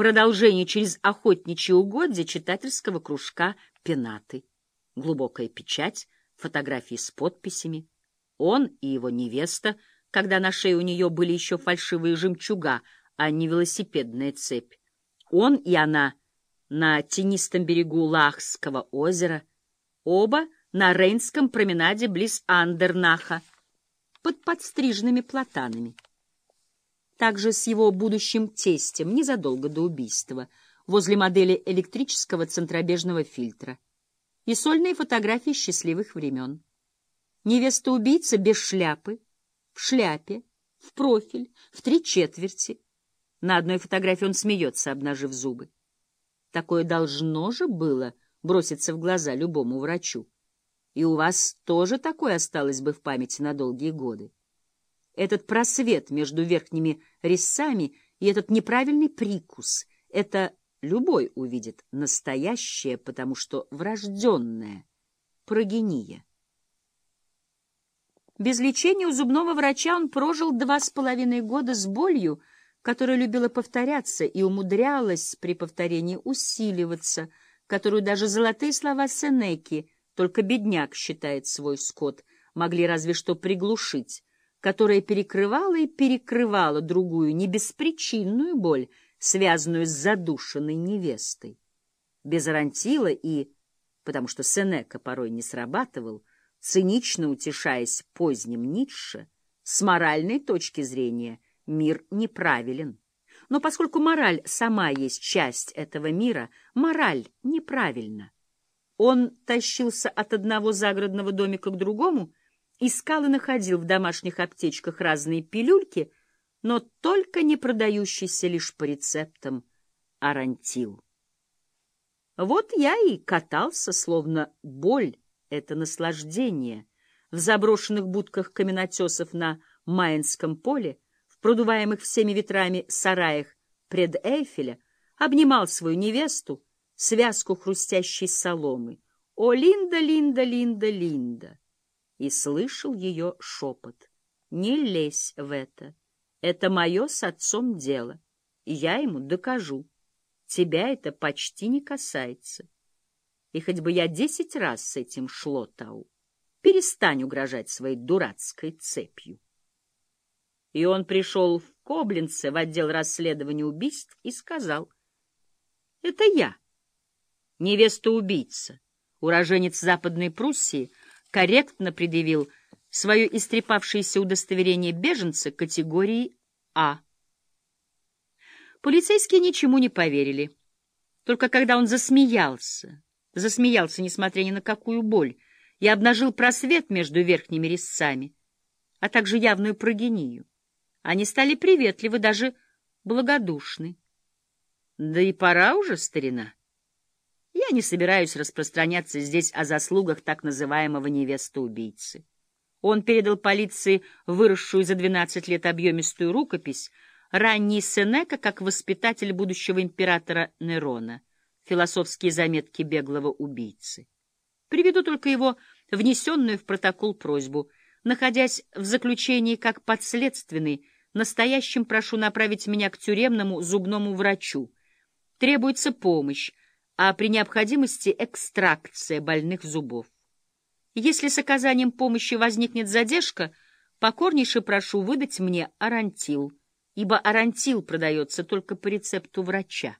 продолжение через охотничьи угодья читательского кружка «Пенаты». Глубокая печать, фотографии с подписями. Он и его невеста, когда на шее у нее были еще фальшивые жемчуга, а не велосипедная цепь. Он и она на тенистом берегу Лахского озера, оба на Рейнском променаде близ Андернаха, под подстриженными платанами. Также с его будущим тестем незадолго до убийства, возле модели электрического центробежного фильтра. И сольные фотографии счастливых времен. Невеста-убийца без шляпы, в шляпе, в профиль, в три четверти. На одной фотографии он смеется, обнажив зубы. Такое должно же было броситься в глаза любому врачу. И у вас тоже такое осталось бы в памяти на долгие годы. Этот просвет между верхними резцами и этот неправильный прикус — это любой увидит настоящее, потому что врожденное — прогения. Без лечения у зубного врача он прожил два с половиной года с болью, которая любила повторяться и умудрялась при повторении усиливаться, которую даже золотые слова Сенеки, только бедняк считает свой скот, могли разве что приглушить, которая перекрывала и перекрывала другую небеспричинную боль, связанную с задушенной невестой. Без Арантила и, потому что Сенека порой не срабатывал, цинично утешаясь поздним Ницше, с моральной точки зрения — мир неправилен. Но поскольку мораль сама есть часть этого мира, мораль неправильна. Он тащился от одного загородного домика к другому, искал и находил в домашних аптечках разные пилюльки, но только не продающийся лишь по рецептам арантил. Вот я и катался, словно боль — это наслаждение, в заброшенных будках каменотесов на Майнском поле, продуваемых всеми ветрами сараях пред Эйфеля, обнимал свою невесту, связку хрустящей соломы. «О, Линда, Линда, Линда, Линда!» И слышал ее шепот. «Не лезь в это. Это мое с отцом дело. Я ему докажу. Тебя это почти не касается. И хоть бы я десять раз с этим шло, Тау, перестань угрожать своей дурацкой цепью» и он пришел в Коблинце в отдел расследования убийств и сказал, «Это я, невеста-убийца». Уроженец Западной Пруссии корректно предъявил свое истрепавшееся удостоверение беженца категории А. Полицейские ничему не поверили. Только когда он засмеялся, засмеялся, несмотря ни на какую боль, и обнажил просвет между верхними резцами, а также явную прогению, они стали приветливы, даже благодушны. Да и пора уже, старина. Я не собираюсь распространяться здесь о заслугах так называемого невеста-убийцы. Он передал полиции выросшую за 12 лет объемистую рукопись ранний Сенека как воспитатель будущего императора Нерона, философские заметки беглого убийцы. Приведу только его внесенную в протокол просьбу, находясь в заключении как подследственный, Настоящим прошу направить меня к тюремному зубному врачу. Требуется помощь, а при необходимости экстракция больных зубов. Если с оказанием помощи возникнет задержка, покорнейше прошу выдать мне арантил, ибо арантил продается только по рецепту врача.